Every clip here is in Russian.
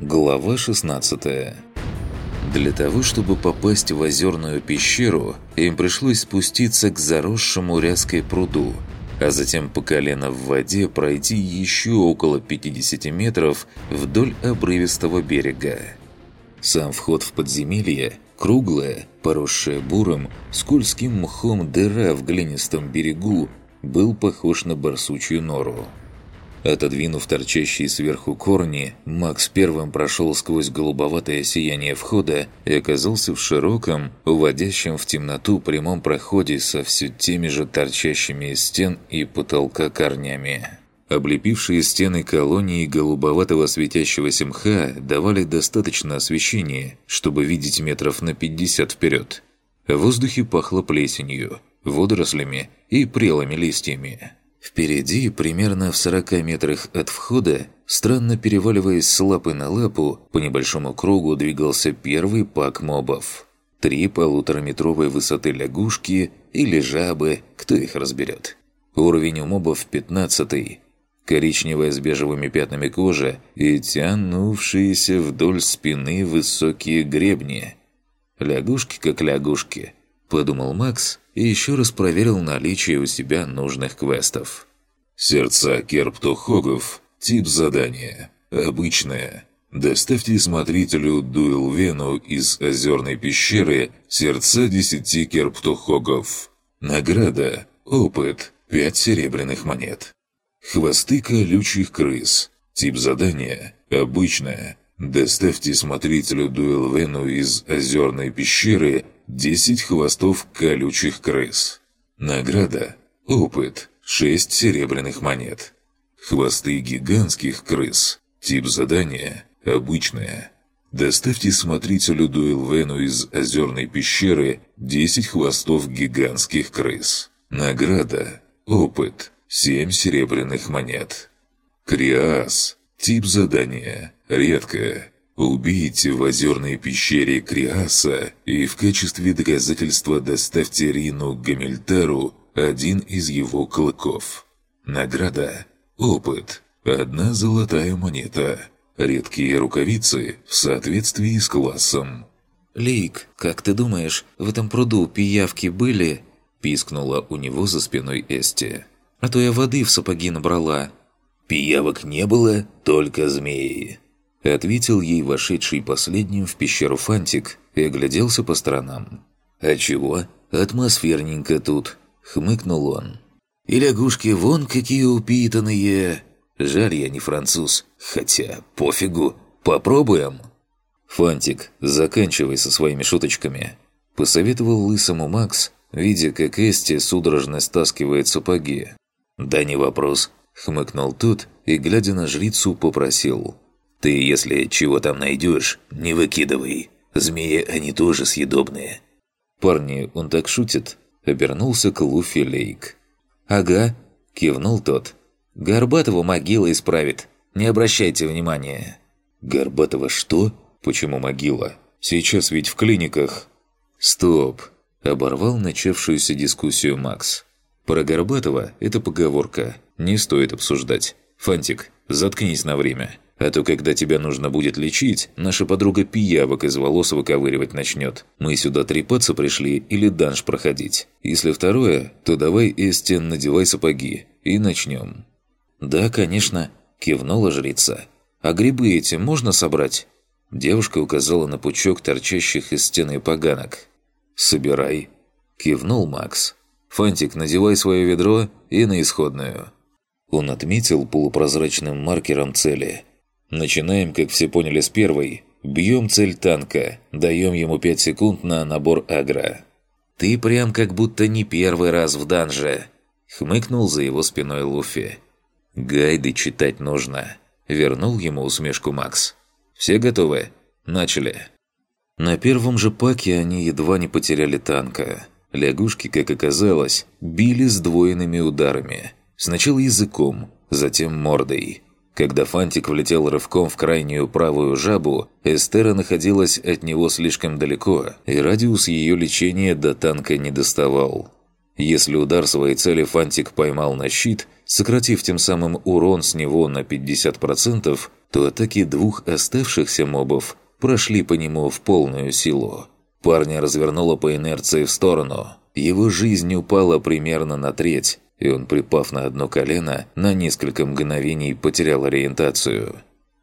Глава 16 Для того, чтобы попасть в озерную пещеру, им пришлось спуститься к заросшему ряской пруду, а затем по колено в воде пройти еще около 50 метров вдоль обрывистого берега. Сам вход в подземелье – круглая, поросшая буром, скользким мхом дыра в глинистом берегу – был похож на барсучью нору. Отодвинув торчащие сверху корни, Макс первым прошел сквозь голубоватое сияние входа и оказался в широком, уводящем в темноту прямом проходе со все теми же торчащими из стен и потолка корнями. Облепившие стены колонии голубоватого светящегося мха давали достаточно освещения, чтобы видеть метров на 50 вперед. В воздухе пахло плесенью, водорослями и прелыми листьями. Впереди, примерно в 40 метрах от входа, странно переваливаясь с лапы на лапу, по небольшому кругу двигался первый пак мобов. Три полутораметровой высоты лягушки или жабы, кто их разберет. Уровень у мобов 15 коричневая с бежевыми пятнами кожа и тянувшиеся вдоль спины высокие гребни. «Лягушки как лягушки», – подумал Макс и еще раз проверил наличие у себя нужных квестов. «Сердца керптухогов. Тип задания. Обычное. Доставьте смотрителю Дуэлвену из Озерной пещеры сердца десяти керптухогов. Награда. Опыт. Пять серебряных монет. Хвосты колючих крыс. Тип задания. Обычное. Доставьте смотрителю Дуэлвену из Озерной пещеры 10 хвостов колючих крыс. Награда. Опыт. 6 серебряных монет. Хвосты гигантских крыс. Тип задания. Обычное. Доставьте смотрителю Дуэлвену из Озерной пещеры 10 хвостов гигантских крыс. Награда. Опыт. 7 серебряных монет. Криас. Тип задания. Редкое. Убейте в озерной пещере Криаса и в качестве доказательства доставьте Рину Гамильтару один из его клыков. Награда. Опыт. Одна золотая монета. Редкие рукавицы в соответствии с классом. «Лик, как ты думаешь, в этом пруду пиявки были?» Пискнула у него за спиной Эсти. «А то я воды в сапоги набрала». «Пиявок не было, только змеи», – ответил ей вошедший последним в пещеру Фантик и огляделся по сторонам. «А чего? Атмосферненько тут», – хмыкнул он. «И лягушки вон какие упитанные! Жаль, я не француз. Хотя, пофигу. Попробуем!» «Фантик, заканчивай со своими шуточками», – посоветовал лысому Макс, видя, как Эсти судорожно стаскивает сапоги. «Да не вопрос», – хмыкнул тот и, глядя на жрицу, попросил – ты, если чего там найдешь, не выкидывай. Змеи, они тоже съедобные». «Парни, он так шутит?» Обернулся к Луфи Лейк. «Ага», – кивнул тот. «Горбатова могила исправит. Не обращайте внимания». «Горбатова что? Почему могила? Сейчас ведь в клиниках». «Стоп!» – оборвал начавшуюся дискуссию Макс. «Про Горбатова – это поговорка. Не стоит обсуждать. Фантик, заткнись на время». А то, когда тебя нужно будет лечить, наша подруга пиявок из волос выковыривать начнет. Мы сюда трепаться пришли или данж проходить. Если второе, то давай, Эстен, надевай сапоги. И начнем». «Да, конечно», – кивнула жрица. «А грибы эти можно собрать?» Девушка указала на пучок торчащих из стены поганок. «Собирай», – кивнул Макс. «Фантик, надевай свое ведро и на исходную». Он отметил полупрозрачным маркером цели – Начинаем, как все поняли, с первой. Бьем цель танка, даем ему 5 секунд на набор агро. «Ты прям как будто не первый раз в данже», — хмыкнул за его спиной Луфи. «Гайды читать нужно», — вернул ему усмешку Макс. «Все готовы? Начали». На первом же паке они едва не потеряли танка. Лягушки, как оказалось, били сдвоенными ударами. Сначала языком, затем мордой. Когда Фантик влетел рывком в крайнюю правую жабу, Эстера находилась от него слишком далеко, и радиус ее лечения до танка не доставал. Если удар своей цели Фантик поймал на щит, сократив тем самым урон с него на 50%, то атаки двух оставшихся мобов прошли по нему в полную силу. Парня развернуло по инерции в сторону. Его жизнь упала примерно на треть, и он, припав на одно колено, на несколько мгновений потерял ориентацию.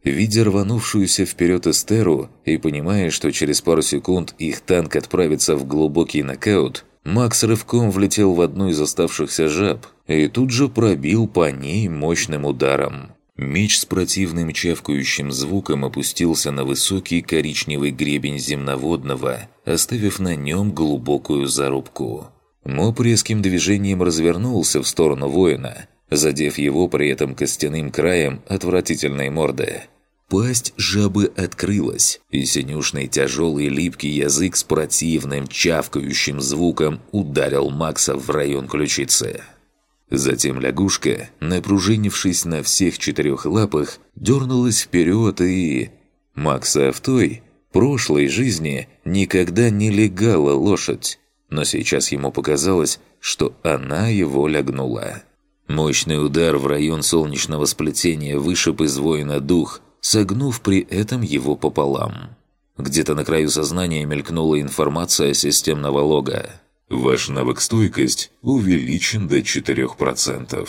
Видя рванувшуюся вперед Эстеру и понимая, что через пару секунд их танк отправится в глубокий нокаут, Макс рывком влетел в одну из оставшихся жаб и тут же пробил по ней мощным ударом. Меч с противным чавкающим звуком опустился на высокий коричневый гребень земноводного, оставив на нем глубокую зарубку. Моб резким движением развернулся в сторону воина, задев его при этом костяным краем отвратительной морды. Пасть жабы открылась, и синюшный тяжелый липкий язык с противным чавкающим звуком ударил Макса в район ключицы. Затем лягушка, напружинившись на всех четырех лапах, дернулась вперед и... Макса в той, прошлой жизни, никогда не легала лошадь, но сейчас ему показалось, что она его лягнула. Мощный удар в район солнечного сплетения вышиб из воина дух, согнув при этом его пополам. Где-то на краю сознания мелькнула информация системного лога. Ваш навык стойкость увеличен до 4%.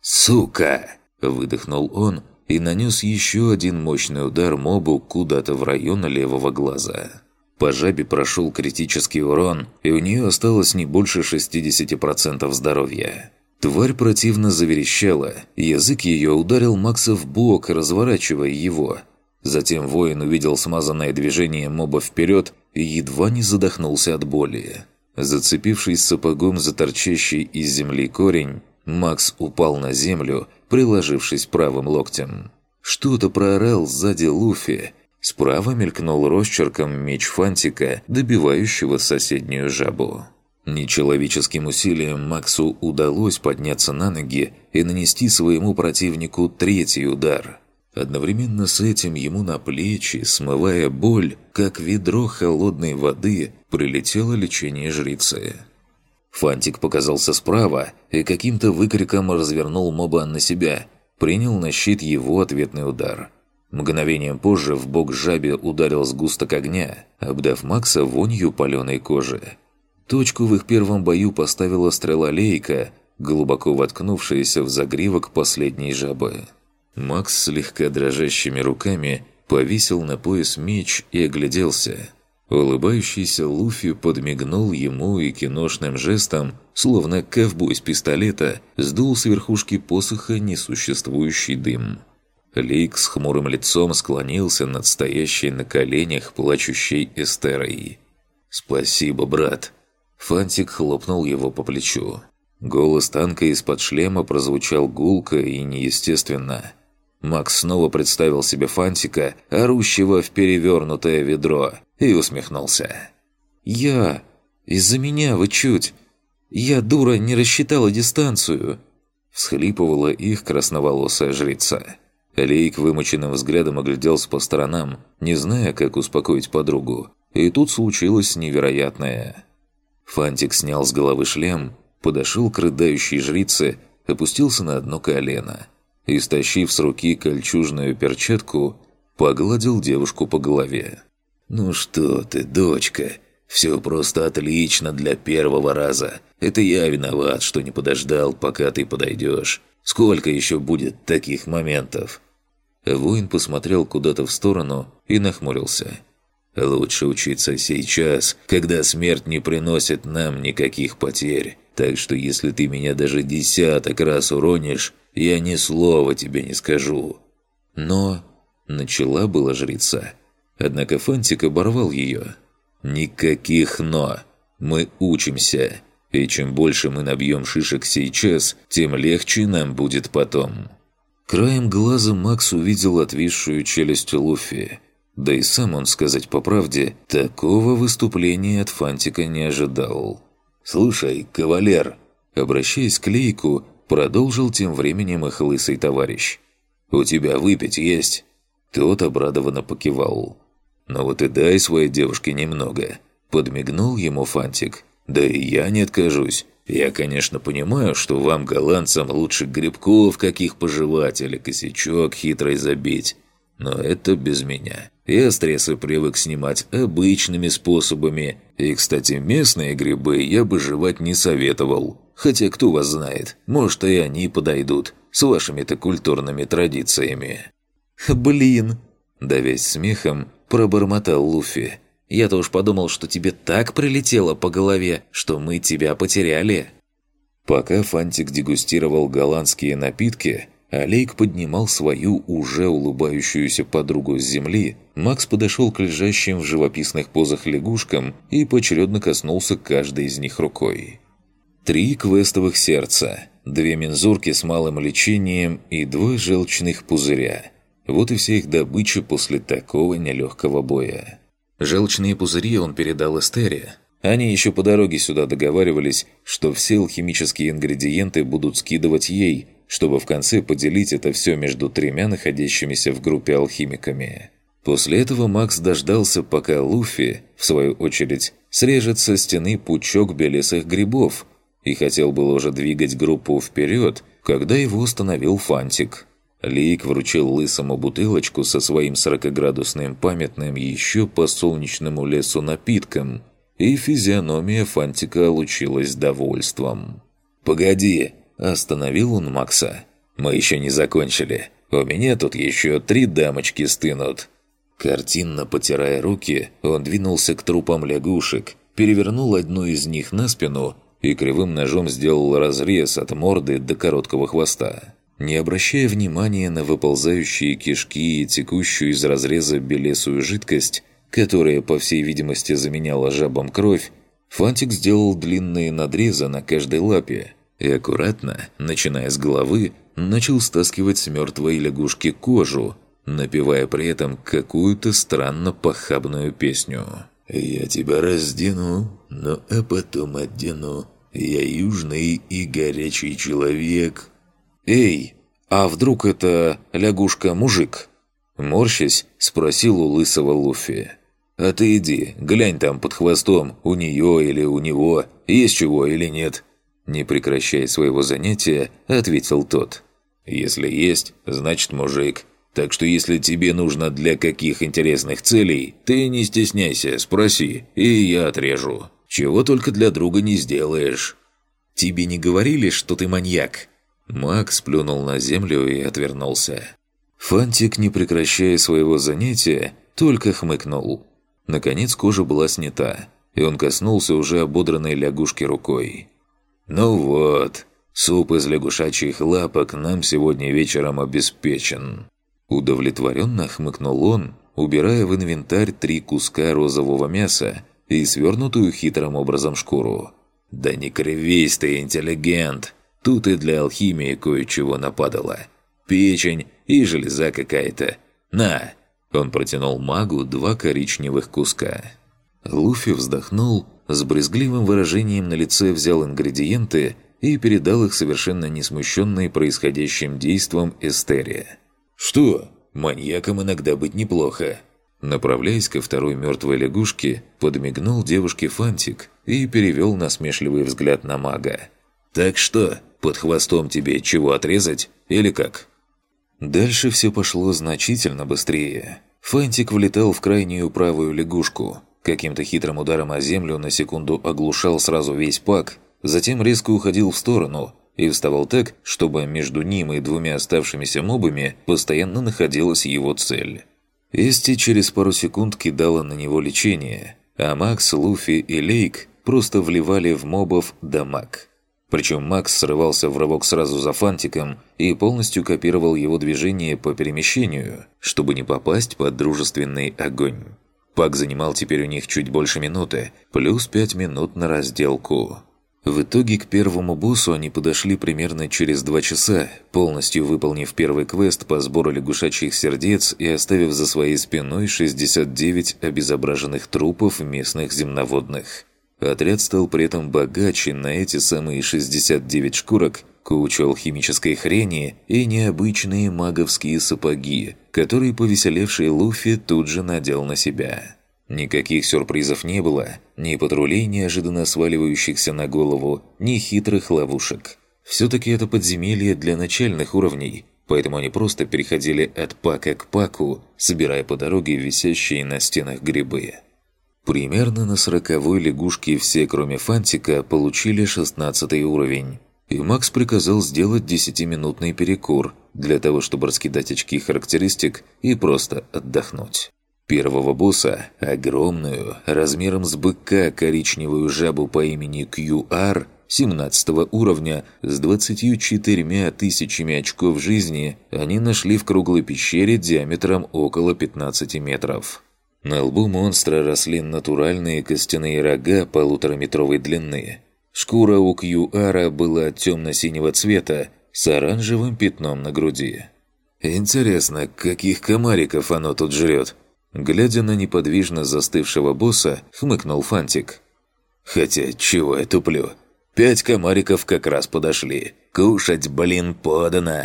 «Сука!» – выдохнул он и нанес еще один мощный удар мобу куда-то в район левого глаза. По жабе прошел критический урон, и у нее осталось не больше 60% здоровья. Тварь противно заверещала, язык ее ударил Макса в бок, разворачивая его. Затем воин увидел смазанное движение моба вперед и едва не задохнулся от боли. Зацепившись сапогом за торчащий из земли корень, Макс упал на землю, приложившись правым локтем. Что-то проорал сзади Луфи. Справа мелькнул росчерком меч Фантика, добивающего соседнюю жабу. Нечеловеческим усилием Максу удалось подняться на ноги и нанести своему противнику третий удар. Одновременно с этим ему на плечи, смывая боль, как ведро холодной воды, прилетело лечение жрицы. Фантик показался справа и каким-то выкриком развернул моба на себя, принял на щит его ответный удар. Мгновением позже в бок жабе ударил сгусток огня, обдав Макса вонью паленой кожи. Точку в их первом бою поставила стрела лейка, глубоко воткнувшаяся в загривок последней жабы. Макс слегка дрожащими руками повесил на пояс меч и огляделся. Улыбающийся Луфи подмигнул ему и киношным жестом, словно ковбой с пистолета, сдул с верхушки посоха несуществующий дым. Лейк с хмурым лицом склонился над стоящей на коленях плачущей Эстерой. «Спасибо, брат!» Фантик хлопнул его по плечу. Голос танка из-под шлема прозвучал гулко и неестественно – Макс снова представил себе Фантика, орущего в перевернутое ведро, и усмехнулся. «Я... Из-за меня вы чуть... Я, дура, не рассчитала дистанцию!» Всхлипывала их красноволосая жрица. Лейк вымученным взглядом огляделся по сторонам, не зная, как успокоить подругу. И тут случилось невероятное. Фантик снял с головы шлем, подошел к рыдающей жрице, опустился на одно колено – и, стащив с руки кольчужную перчатку, погладил девушку по голове. «Ну что ты, дочка, все просто отлично для первого раза. Это я виноват, что не подождал, пока ты подойдешь. Сколько еще будет таких моментов?» Воин посмотрел куда-то в сторону и нахмурился. «Лучше учиться сейчас, когда смерть не приносит нам никаких потерь. Так что если ты меня даже десяток раз уронишь, я ни слова тебе не скажу». «Но...» – начала была жрица. Однако Фантик оборвал ее. «Никаких «но». Мы учимся. И чем больше мы набьем шишек сейчас, тем легче нам будет потом». Краем глаза Макс увидел отвисшую челюсть Луфи. Да и сам он, сказать по правде, такого выступления от Фантика не ожидал. «Слушай, кавалер!» Обращаясь к Лейку, Продолжил тем временем их лысый товарищ. «У тебя выпить есть?» Тот обрадованно покивал. «Ну вот и дай своей девушке немного». Подмигнул ему Фантик. «Да и я не откажусь. Я, конечно, понимаю, что вам, голландцам, лучше грибков каких пожевать или косячок хитрый забить. Но это без меня. Я стрессы привык снимать обычными способами. И, кстати, местные грибы я бы жевать не советовал. Хотя кто вас знает, может и они подойдут с вашими-то культурными традициями. «Блин!» – давясь смехом, пробормотал Луфи. «Я-то уж подумал, что тебе так прилетело по голове, что мы тебя потеряли». Пока Фантик дегустировал голландские напитки, Олейк поднимал свою уже улыбающуюся подругу с земли, Макс подошел к лежащим в живописных позах лягушкам и поочередно коснулся каждой из них рукой. Три квестовых сердца, две мензурки с малым лечением и два желчных пузыря. Вот и вся их добыча после такого нелегкого боя. Желчные пузыри он передал Эстере, они еще по дороге сюда договаривались, что все алхимические ингредиенты будут скидывать ей, чтобы в конце поделить это все между тремя находящимися в группе алхимиками. После этого Макс дождался, пока Луфи, в свою очередь, срежет со стены пучок белесых грибов и хотел было уже двигать группу вперед, когда его остановил Фантик. Лик вручил лысому бутылочку со своим 40-градусным памятным еще по солнечному лесу напитком – и физиономия Фантика лучилась довольством. «Погоди!» – остановил он Макса. «Мы еще не закончили. У меня тут еще три дамочки стынут». Картинно потирая руки, он двинулся к трупам лягушек, перевернул одну из них на спину и кривым ножом сделал разрез от морды до короткого хвоста. Не обращая внимания на выползающие кишки и текущую из разреза белесую жидкость, которая, по всей видимости, заменяла жабам кровь, Фантик сделал длинные надрезы на каждой лапе и аккуратно, начиная с головы, начал стаскивать с мертвой лягушки кожу, напевая при этом какую-то странно похабную песню. «Я тебя раздену, но а потом одену. Я южный и горячий человек». «Эй, а вдруг это лягушка-мужик?» Морщась, спросил у лысого Луфи. А ты иди, глянь там под хвостом, у нее или у него, есть чего или нет». Не прекращая своего занятия, ответил тот. «Если есть, значит мужик. Так что если тебе нужно для каких интересных целей, ты не стесняйся, спроси, и я отрежу. Чего только для друга не сделаешь». «Тебе не говорили, что ты маньяк?» Макс плюнул на землю и отвернулся. Фантик, не прекращая своего занятия, только хмыкнул. Наконец кожа была снята, и он коснулся уже ободранной лягушки рукой. «Ну вот, суп из лягушачьих лапок нам сегодня вечером обеспечен». Удовлетворенно хмыкнул он, убирая в инвентарь три куска розового мяса и свернутую хитрым образом шкуру. «Да не кривись ты, интеллигент! Тут и для алхимии кое-чего нападало. Печень и железа какая-то. На, он протянул магу два коричневых куска. Луфи вздохнул, с брезгливым выражением на лице взял ингредиенты и передал их совершенно не смущенной происходящим действом Эстере. «Что? Маньяком иногда быть неплохо!» Направляясь ко второй мертвой лягушке, подмигнул девушке Фантик и перевел насмешливый взгляд на мага. «Так что, под хвостом тебе чего отрезать? Или как?» Дальше все пошло значительно быстрее. Фантик влетал в крайнюю правую лягушку. Каким-то хитрым ударом о землю на секунду оглушал сразу весь пак, затем резко уходил в сторону и вставал так, чтобы между ним и двумя оставшимися мобами постоянно находилась его цель. Эсти через пару секунд кидала на него лечение, а Макс, Луфи и Лейк просто вливали в мобов дамаг. Причем Макс срывался в рывок сразу за фантиком и полностью копировал его движение по перемещению, чтобы не попасть под дружественный огонь. Пак занимал теперь у них чуть больше минуты, плюс пять минут на разделку. В итоге к первому боссу они подошли примерно через два часа, полностью выполнив первый квест по сбору лягушачьих сердец и оставив за своей спиной 69 обезображенных трупов местных земноводных. Отряд стал при этом богаче на эти самые 69 шкурок, кучу алхимической хрени и необычные маговские сапоги, которые повеселевший Луфи тут же надел на себя. Никаких сюрпризов не было, ни патрулей, неожиданно сваливающихся на голову, ни хитрых ловушек. Все-таки это подземелье для начальных уровней, поэтому они просто переходили от пака к паку, собирая по дороге висящие на стенах грибы. Примерно на сороковой лягушке все, кроме Фантика, получили шестнадцатый уровень. И Макс приказал сделать десятиминутный перекур для того, чтобы раскидать очки характеристик и просто отдохнуть. Первого босса, огромную, размером с быка коричневую жабу по имени QR, 17 уровня, с 24 тысячами очков жизни, они нашли в круглой пещере диаметром около 15 метров. На лбу монстра росли натуральные костяные рога полутораметровой длины. Шкура у Кьюара была темно-синего цвета с оранжевым пятном на груди. «Интересно, каких комариков оно тут жрет?» Глядя на неподвижно застывшего босса, хмыкнул Фантик. «Хотя, чего я туплю? Пять комариков как раз подошли. Кушать, блин, подано!»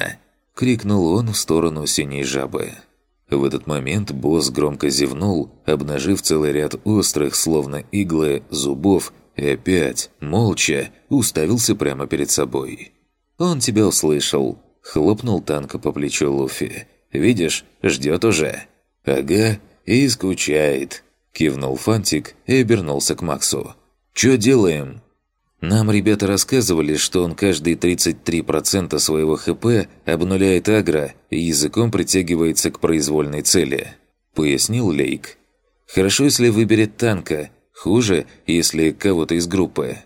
Крикнул он в сторону синей жабы. В этот момент босс громко зевнул, обнажив целый ряд острых, словно иглы, зубов, и опять, молча, уставился прямо перед собой. «Он тебя услышал», — хлопнул танка по плечу Луфи. «Видишь, ждет уже». «Ага, и скучает», — кивнул Фантик и обернулся к Максу. «Чё делаем?» Нам ребята рассказывали, что он каждые 33% своего ХП обнуляет агро и языком притягивается к произвольной цели. Пояснил Лейк. Хорошо, если выберет танка. Хуже, если кого-то из группы.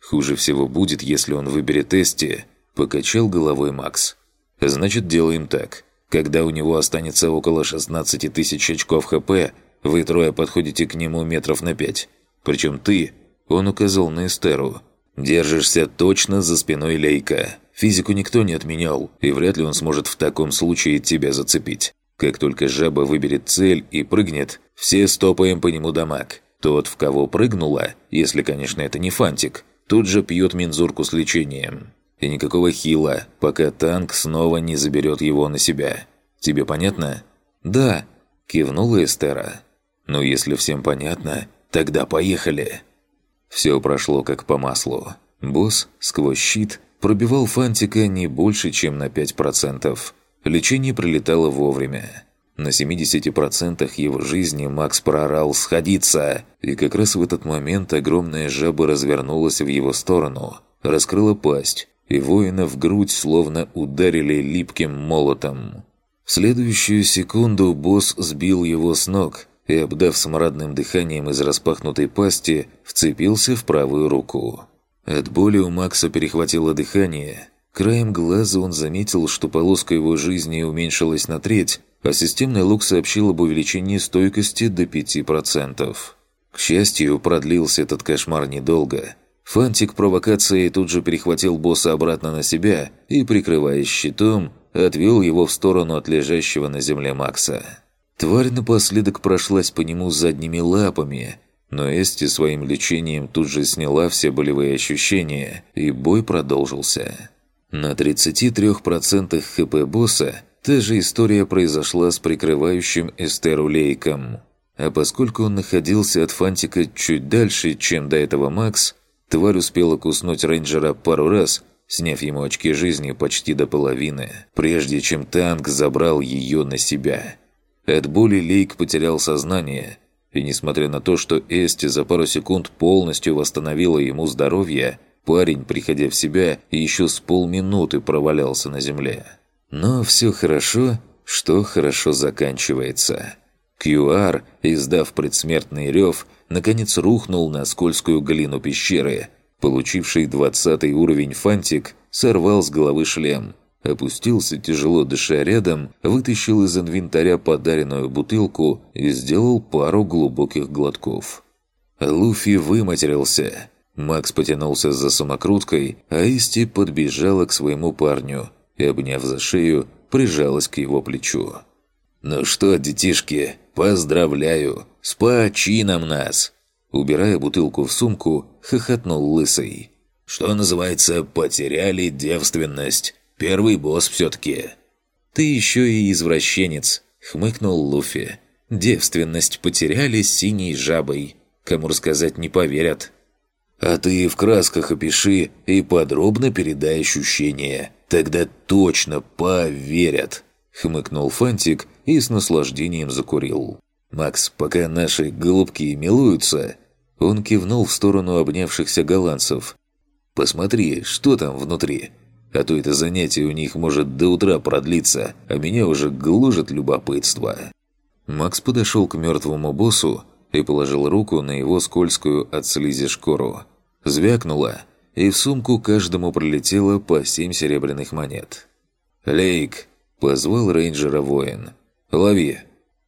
Хуже всего будет, если он выберет Эсти. Покачал головой Макс. Значит, делаем так. Когда у него останется около 16 тысяч очков ХП, вы трое подходите к нему метров на пять. Причем ты, он указал на Эстеру, Держишься точно за спиной Лейка. Физику никто не отменял, и вряд ли он сможет в таком случае тебя зацепить. Как только жаба выберет цель и прыгнет, все стопаем по нему дамаг. Тот, в кого прыгнула, если, конечно, это не фантик, тут же пьет мензурку с лечением. И никакого хила, пока танк снова не заберет его на себя. Тебе понятно? «Да», – кивнула Эстера. «Ну, если всем понятно, тогда поехали». Все прошло как по маслу. Босс сквозь щит пробивал Фантика не больше, чем на 5%. Лечение прилетало вовремя. На 70% его жизни Макс проорал «Сходиться!» И как раз в этот момент огромная жаба развернулась в его сторону, раскрыла пасть, и воина в грудь словно ударили липким молотом. В следующую секунду босс сбил его с ног, и, обдав смрадным дыханием из распахнутой пасти, вцепился в правую руку. От боли у Макса перехватило дыхание. Краем глаза он заметил, что полоска его жизни уменьшилась на треть, а системный лук сообщил об увеличении стойкости до 5%. К счастью, продлился этот кошмар недолго. Фантик провокацией тут же перехватил босса обратно на себя и, прикрываясь щитом, отвел его в сторону от лежащего на земле Макса. Тварь напоследок прошлась по нему задними лапами, но Эсти своим лечением тут же сняла все болевые ощущения, и бой продолжился. На 33% ХП босса та же история произошла с прикрывающим Эстеру Лейком. А поскольку он находился от Фантика чуть дальше, чем до этого Макс, тварь успела куснуть рейнджера пару раз, сняв ему очки жизни почти до половины, прежде чем танк забрал ее на себя. От боли Лейк потерял сознание, и несмотря на то, что Эсти за пару секунд полностью восстановила ему здоровье, парень, приходя в себя, еще с полминуты провалялся на земле. Но все хорошо, что хорошо заканчивается. QR, издав предсмертный рев, наконец рухнул на скользкую глину пещеры. Получивший двадцатый уровень фантик сорвал с головы шлем – Опустился, тяжело дыша рядом, вытащил из инвентаря подаренную бутылку и сделал пару глубоких глотков. Луфи выматерился. Макс потянулся за самокруткой, а Исти подбежала к своему парню и, обняв за шею, прижалась к его плечу. «Ну что, детишки, поздравляю! С почином нас!» Убирая бутылку в сумку, хохотнул Лысый. «Что называется, потеряли девственность. Первый босс все-таки». «Ты еще и извращенец», — хмыкнул Луфи. «Девственность потеряли синей жабой. Кому рассказать не поверят». «А ты в красках опиши и подробно передай ощущения. Тогда точно поверят!» Хмыкнул Фантик и с наслаждением закурил. «Макс, пока наши голубки милуются...» Он кивнул в сторону обнявшихся голландцев. «Посмотри, что там внутри. А то это занятие у них может до утра продлиться, а меня уже гложет любопытство». Макс подошел к мертвому боссу и положил руку на его скользкую от слизи шкуру. Звякнуло, и в сумку каждому пролетело по семь серебряных монет. «Лейк!» – позвал рейнджера воин. «Лови!»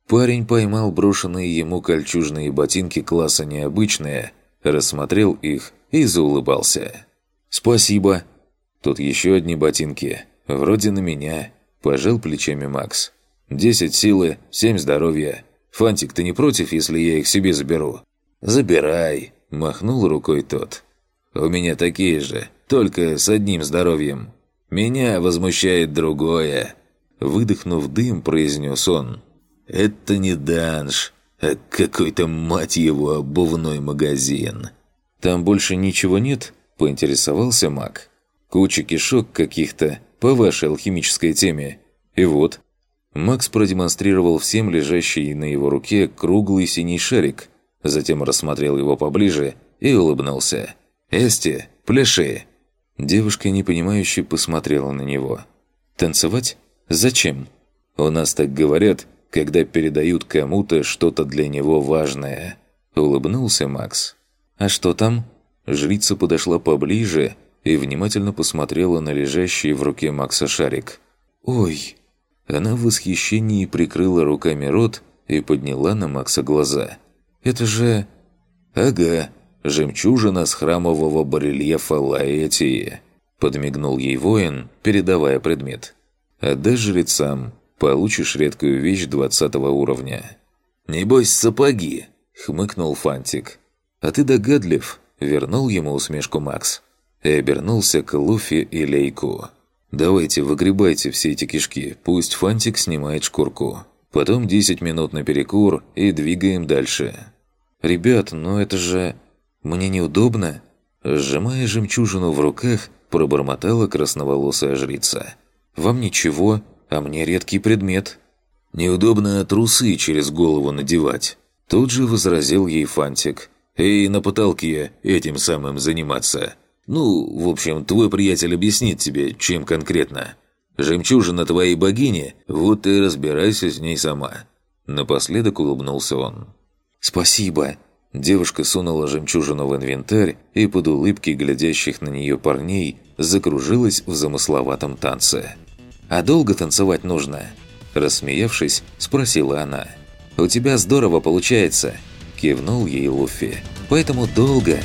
Парень поймал брошенные ему кольчужные ботинки класса «Необычные», рассмотрел их и заулыбался. «Спасибо!» «Тут еще одни ботинки. Вроде на меня», – пожал плечами Макс. «Десять силы, семь здоровья. Фантик, ты не против, если я их себе заберу?» «Забирай!» – махнул рукой тот. «У меня такие же, только с одним здоровьем. Меня возмущает другое!» Выдохнув дым, произнес он. «Это не данж, а какой-то, мать его, обувной магазин». «Там больше ничего нет?» – поинтересовался маг. «Куча кишок каких-то по вашей алхимической теме. И вот». Макс продемонстрировал всем лежащий на его руке круглый синий шарик, затем рассмотрел его поближе и улыбнулся. «Эсти, пляши!» Девушка непонимающе посмотрела на него. «Танцевать? Зачем?» «У нас так говорят, когда передают кому-то что-то для него важное», — улыбнулся Макс. «А что там?» Жрица подошла поближе и внимательно посмотрела на лежащий в руке Макса шарик. «Ой!» Она в восхищении прикрыла руками рот и подняла на Макса глаза. «Это же...» «Ага, жемчужина с храмового барельефа Лаэтии», – подмигнул ей воин, передавая предмет. «Отдай жрецам, получишь редкую вещь двадцатого уровня». «Небось, сапоги», – хмыкнул Фантик. «А ты догадлив», – вернул ему усмешку Макс. И обернулся к Луфи и Лейку. «Давайте, выгребайте все эти кишки, пусть Фантик снимает шкурку. Потом 10 минут на перекур и двигаем дальше». «Ребят, ну это же...» Мне неудобно?» Сжимая жемчужину в руках, пробормотала красноволосая жрица. «Вам ничего, а мне редкий предмет». «Неудобно трусы через голову надевать», – тут же возразил ей Фантик. «И на потолке этим самым заниматься. Ну, в общем, твой приятель объяснит тебе, чем конкретно. Жемчужина твоей богини, вот ты разбирайся с ней сама». Напоследок улыбнулся он. «Спасибо», Девушка сунула жемчужину в инвентарь и под улыбки глядящих на нее парней закружилась в замысловатом танце. «А долго танцевать нужно?» Рассмеявшись, спросила она. «У тебя здорово получается!» Кивнул ей Луфи. «Поэтому долго!»